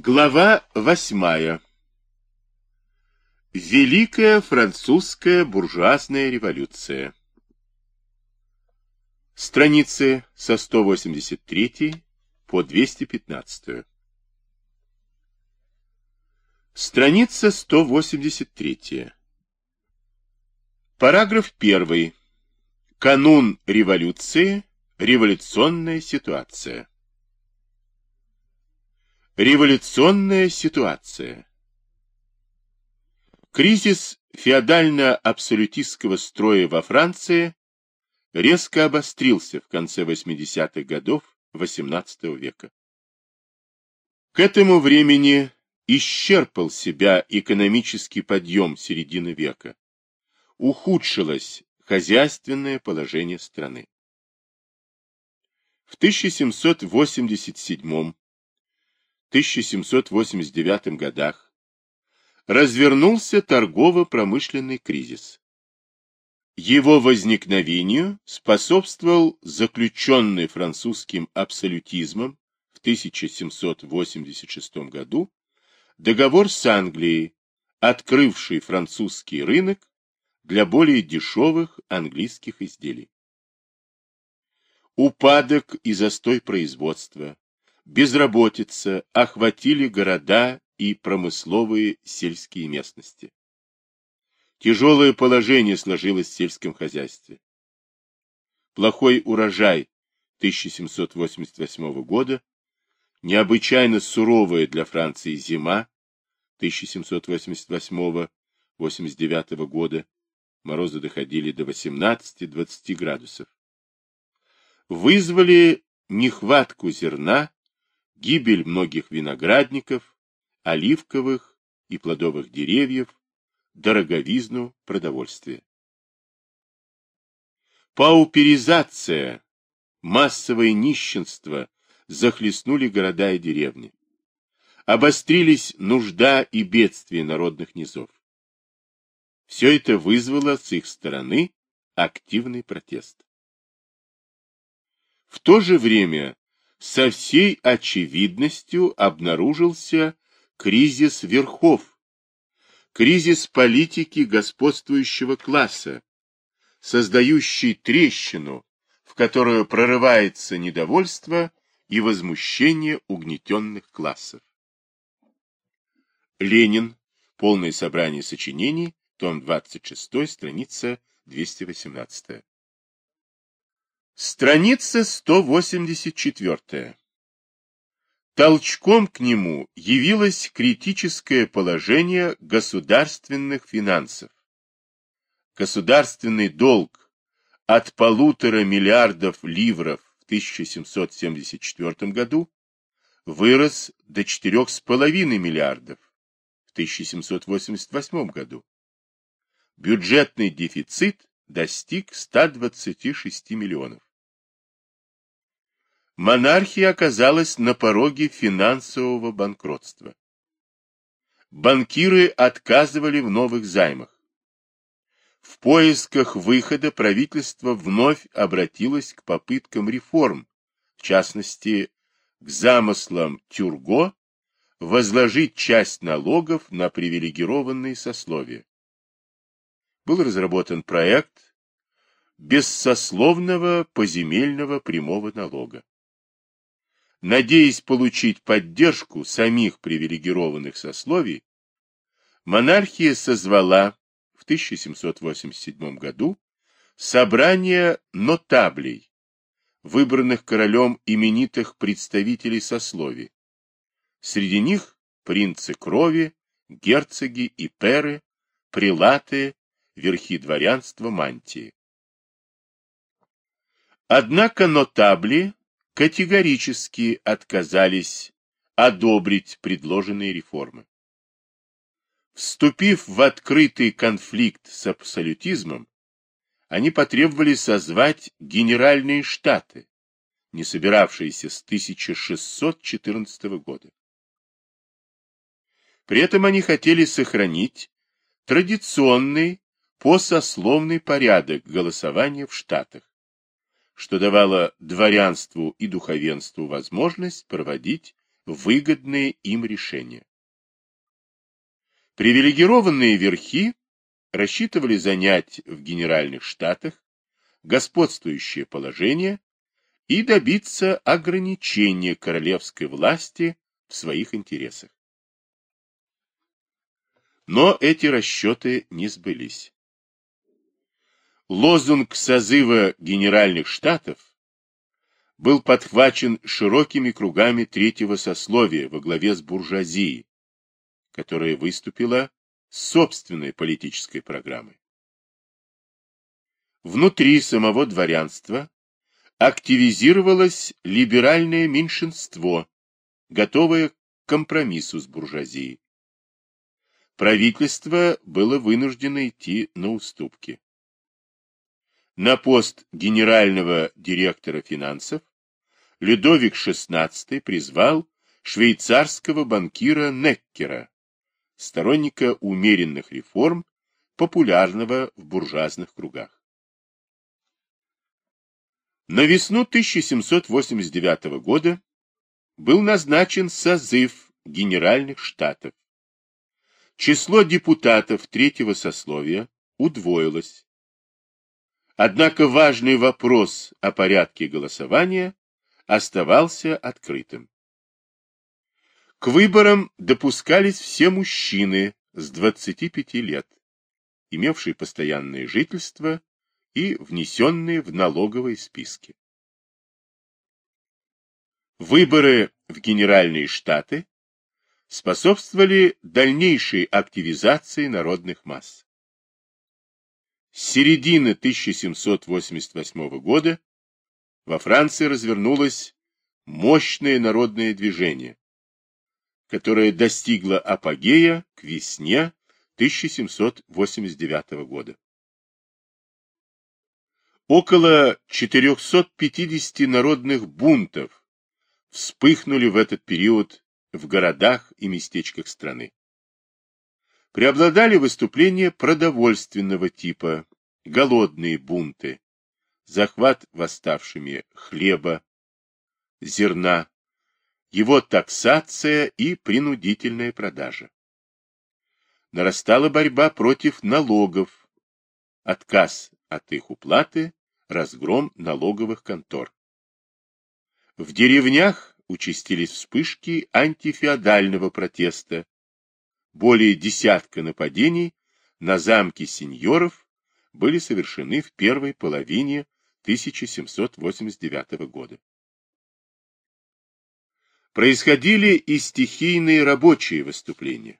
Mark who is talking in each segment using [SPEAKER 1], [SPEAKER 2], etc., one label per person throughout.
[SPEAKER 1] Глава восьмая. Великая французская буржуазная революция. Страницы со 183 по 215. Страница 183. Параграф 1. Канун революции. Революционная ситуация. Революционная ситуация. Кризис феодально-абсолютистского строя во Франции резко обострился в конце 80-х годов XVIII века. К этому времени исчерпал себя экономический подъем середины века. Ухудшилось хозяйственное положение страны. В 1787 1789 годах развернулся торгово-промышленный кризис. Его возникновению способствовал заключенный французским абсолютизмом в 1786 году договор с Англией, открывший французский рынок для более дешевых английских изделий. Упадок и застой производства, безработица охватили города и промысловые сельские местности. Тяжелое положение сложилось в сельском хозяйстве. Плохой урожай 1788 года, необычайно суровая для Франции зима 1788-89 года, морозы доходили до 18-20 градусов, вызвали нехватку зерна гибель многих виноградников, оливковых и плодовых деревьев, дороговизну продовольствия. Пауперизация, массовое нищенство захлестнули города и деревни. Обострились нужда и бедствия народных низов. Все это вызвало с их стороны активный протест. В то же время со всей очевидностью обнаружился кризис верхов, кризис политики господствующего класса, создающий трещину, в которую прорывается недовольство и возмущение угнетенных классов. Ленин. Полное собрание сочинений. Том 26, страница 218. Страница 184. Толчком к нему явилось критическое положение государственных финансов. Государственный долг от полутора миллиардов ливров в 1774 году вырос до 4,5 миллиардов в 1788 году. Бюджетный дефицит достиг 126 миллионов монархия оказалась на пороге финансового банкротства. Банкиры отказывали в новых займах. В поисках выхода правительство вновь обратилось к попыткам реформ, в частности, к замыслам Тюрго возложить часть налогов на привилегированные сословия. Был разработан проект бессословного поземельного прямого налога надеясь получить поддержку самих привилегированных сословий, монархия созвала в 1787 году собрание нотаблей, выбранных королем именитых представителей сословий. Среди них принцы крови, герцоги и перы, прилаты, верхи дворянства, мантии. Однако нотабли категорически отказались одобрить предложенные реформы. Вступив в открытый конфликт с абсолютизмом, они потребовали созвать генеральные штаты, не собиравшиеся с 1614 года. При этом они хотели сохранить традиционный посословный порядок голосования в штатах что давало дворянству и духовенству возможность проводить выгодные им решения. Привилегированные верхи рассчитывали занять в Генеральных Штатах господствующее положение и добиться ограничения королевской власти в своих интересах. Но эти расчеты не сбылись. Лозунг созыва Генеральных Штатов был подхвачен широкими кругами третьего сословия во главе с буржуазией, которая выступила с собственной политической программой. Внутри самого дворянства активизировалось либеральное меньшинство, готовое к компромиссу с буржуазией. Правительство было вынуждено идти на уступки. На пост генерального директора финансов Людовик XVI призвал швейцарского банкира Неккера, сторонника умеренных реформ, популярного в буржуазных кругах. На весну 1789 года был назначен созыв Генеральных Штатов. Число депутатов третьего сословия удвоилось. Однако важный вопрос о порядке голосования оставался открытым. К выборам допускались все мужчины с 25 лет, имевшие постоянное жительство и внесенные в налоговые списки. Выборы в Генеральные Штаты способствовали дальнейшей активизации народных масс. С середины 1788 года во Франции развернулось мощное народное движение, которое достигло апогея к весне 1789 года. Около 450 народных бунтов вспыхнули в этот период в городах и местечках страны. Преобладали выступления продовольственного типа, голодные бунты, захват восставшими хлеба, зерна, его таксация и принудительная продажа. Нарастала борьба против налогов, отказ от их уплаты разгром налоговых контор. В деревнях участились вспышки антифеодального протеста. Более десятка нападений на замки сеньоров были совершены в первой половине 1789 года. Происходили и стихийные рабочие выступления.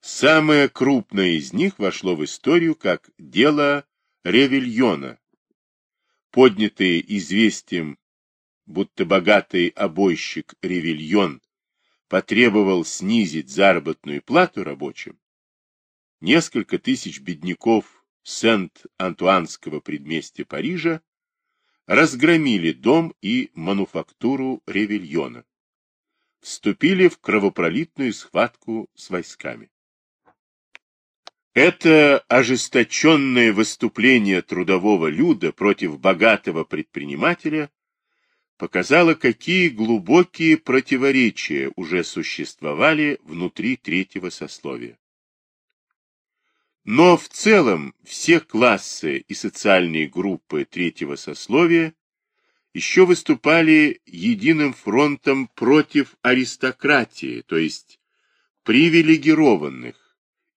[SPEAKER 1] Самое крупное из них вошло в историю как дело Ревельона, поднятые известием, будто богатый обойщик Ревельон потребовал снизить заработную плату рабочим, несколько тысяч бедняков Сент-Антуанского предместья Парижа разгромили дом и мануфактуру Ревельона, вступили в кровопролитную схватку с войсками. Это ожесточенное выступление трудового люда против богатого предпринимателя показало, какие глубокие противоречия уже существовали внутри третьего сословия. Но в целом все классы и социальные группы третьего сословия еще выступали единым фронтом против аристократии, то есть привилегированных,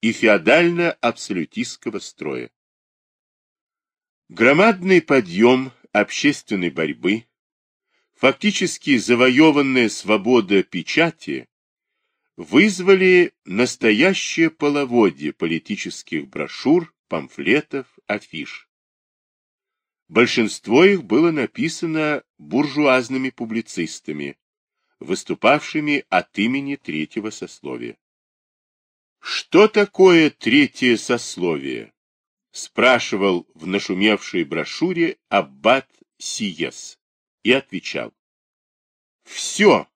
[SPEAKER 1] и феодально-абсолютистского строя. Громадный подъем общественной борьбы, фактически завоеванная свобода печати, вызвали настоящее половодье политических брошюр, памфлетов, афиш. Большинство их было написано буржуазными публицистами, выступавшими от имени третьего сословия. Что такое третье сословие? Спрашивал в нашумевшей брошюре Аббат Сиес и отвечал. Все,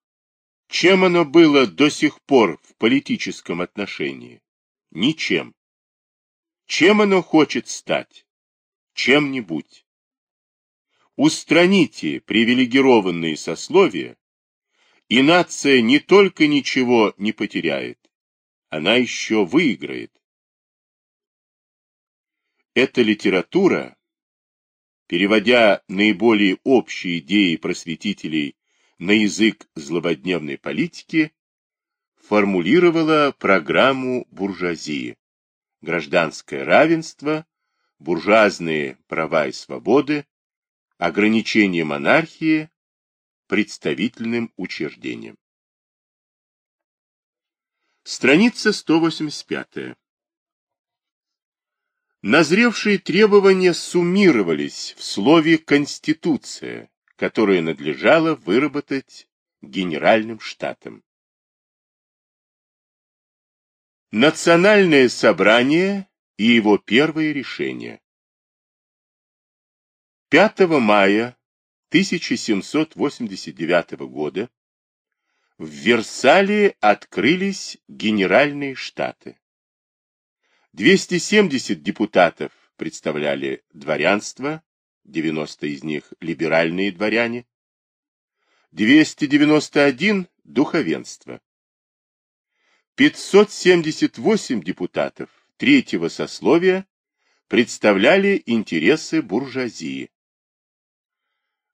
[SPEAKER 1] чем оно было до сих пор в политическом отношении? Ничем. Чем оно хочет стать? Чем-нибудь. Устраните привилегированные сословия, И нация не только ничего не потеряет, она еще выиграет. Эта литература, переводя наиболее общие идеи просветителей на язык злободневной политики, формулировала программу буржуазии. Гражданское равенство, буржуазные права и свободы, ограничение монархии представительным учреждением. Страница 185. Назревшие требования суммировались в слове «конституция», которое надлежало выработать Генеральным штатом. Национальное собрание и его первые решения. 5 мая 1789 года в Версале открылись Генеральные штаты. 270 депутатов представляли дворянство, 90 из них либеральные дворяне, 291 – духовенство. 578 депутатов третьего сословия представляли интересы буржуазии.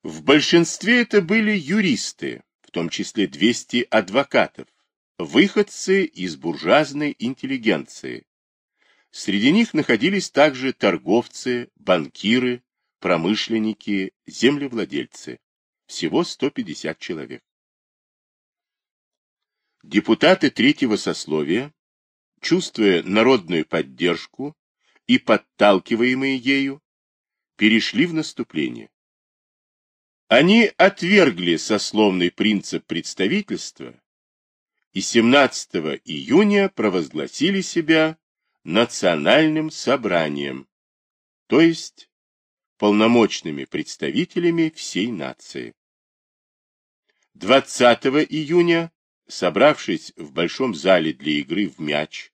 [SPEAKER 1] В большинстве это были юристы, в том числе 200 адвокатов, выходцы из буржуазной интеллигенции. Среди них находились также торговцы, банкиры, промышленники, землевладельцы. Всего 150 человек. Депутаты третьего сословия, чувствуя народную поддержку и подталкиваемые ею, перешли в наступление. Они отвергли сословный принцип представительства и 17 июня провозгласили себя национальным собранием, то есть полномочными представителями всей нации. 20 июня Собравшись в большом зале для игры в мяч,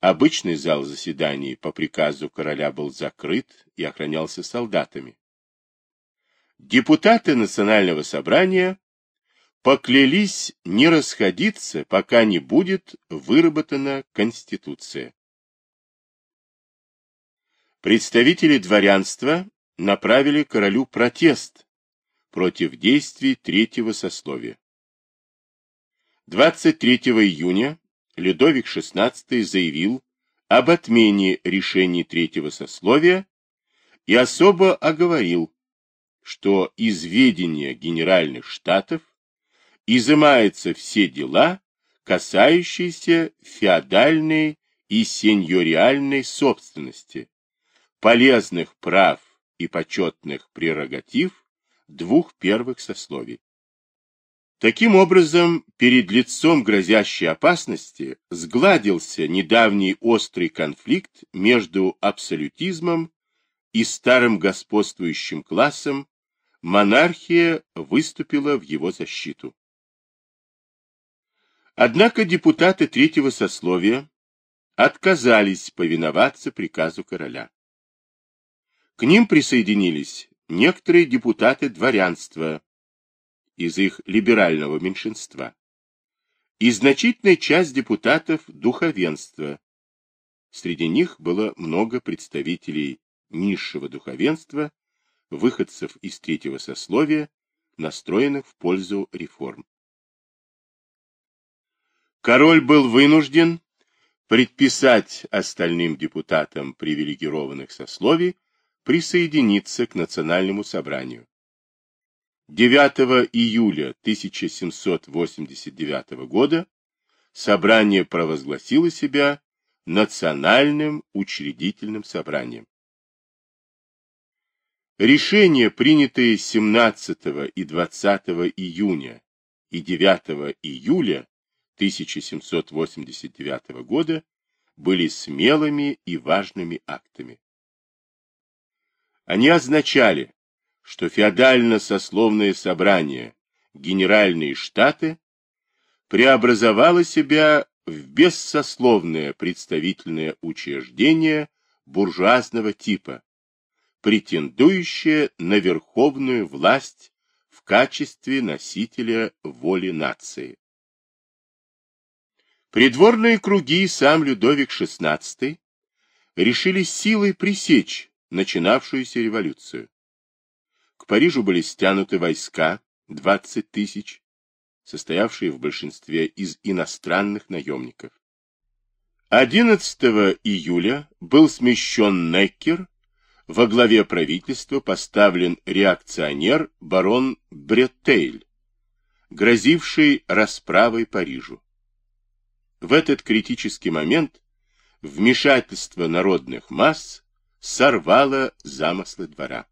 [SPEAKER 1] обычный зал заседаний по приказу короля был закрыт и охранялся солдатами. Депутаты национального собрания поклялись не расходиться, пока не будет выработана Конституция. Представители дворянства направили королю протест против действий третьего сословия. 23 июня Людовик XVI заявил об отмене решений третьего сословия и особо оговорил, что из ведения генеральных штатов изымаются все дела, касающиеся феодальной и сеньориальной собственности, полезных прав и почетных прерогатив двух первых сословий. Таким образом, перед лицом грозящей опасности сгладился недавний острый конфликт между абсолютизмом и старым господствующим классом, монархия выступила в его защиту. Однако депутаты третьего сословия отказались повиноваться приказу короля. К ним присоединились некоторые депутаты дворянства, из их либерального меньшинства, и значительная часть депутатов духовенства. Среди них было много представителей низшего духовенства, выходцев из третьего сословия, настроенных в пользу реформ. Король был вынужден предписать остальным депутатам привилегированных сословий присоединиться к национальному собранию. 9 июля 1789 года собрание провозгласило себя Национальным учредительным собранием. Решения, принятые 17 и 20 июня и 9 июля 1789 года, были смелыми и важными актами. Они означали, что феодально-сословное собрание, генеральные штаты, преобразовало себя в бессословное представительное учреждение буржуазного типа, претендующее на верховную власть в качестве носителя воли нации. Придворные круги и сам Людовик XVI решили силой пресечь начинавшуюся революцию. К Парижу были стянуты войска, 20 тысяч, состоявшие в большинстве из иностранных наемников. 11 июля был смещен Неккер, во главе правительства поставлен реакционер барон Бреттейль, грозивший расправой Парижу. В этот критический момент вмешательство народных масс сорвало замыслы двора.